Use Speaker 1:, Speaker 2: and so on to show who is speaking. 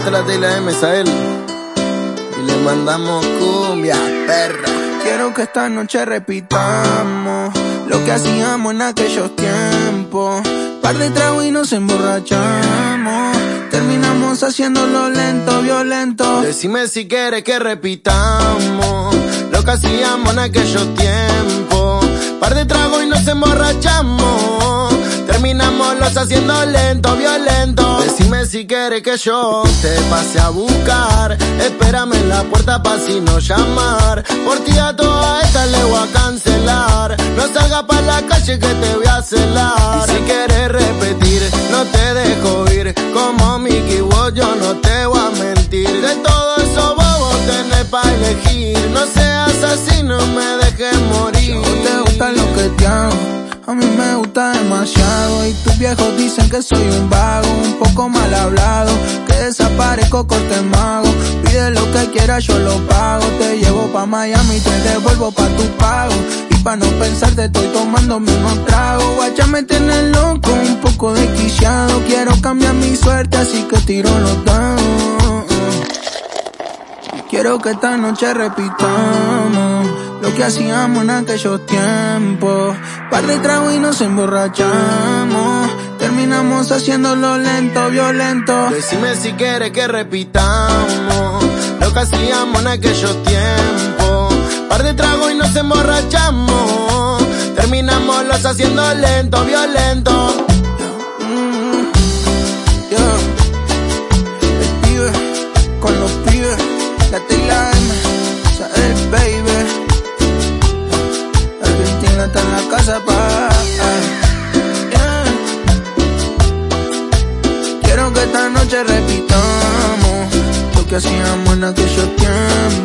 Speaker 1: Esta la Tela M, él. Y le mandamos cumbia, perra.
Speaker 2: Quiero que esta noche repitamos lo que hacíamos en aquellos tiempos. Par de trago y nos emborrachamos. Terminamos haciéndolo lento, violento.
Speaker 1: Decime si quieres que repitamos lo que hacíamos en aquellos tiempos. Par de trago y nos emborrachamos. Terminamos los haciendo lento, violento. Si quieres que yo te pase a buscar. Espérame en la puerta pa' si no llamar. Por ti a toda esta le voy a cancelar. No salga pa' la calle que te voy a celar. si quieres repetir, no te dejo ir. Como Mickey Wood yo no te voy a mentir. De todo eso vos tenés pa' elegir. No seas así, no me dejes morir.
Speaker 2: te gusta lo que te hago a mí me gusta demasiado y tus viejos dicen que soy un vago, un poco mal hablado, que desaparezco corte mago. Pide lo que quieras, yo lo pago. Te llevo pa' Miami, te devuelvo pa' tu pago. Y pa' no pensar te estoy tomando unos tragos. Guacha me tiene loco, un poco desquiciado. Quiero cambiar mi suerte, así que tiro los dados. Quiero que esta noche repitamos lo que hacíamos en aquellos tiempos. Par de trago y nos emborrachamos. Terminamos haciéndolo lento, violento.
Speaker 1: Decime si quieres que repitamos lo que hacíamos en aquellos tiempos. Par de trago y nos emborrachamos. Terminamos los haciendo lento, violento.
Speaker 2: Noche repitamos lo que hacíamos en aquellos tiempos.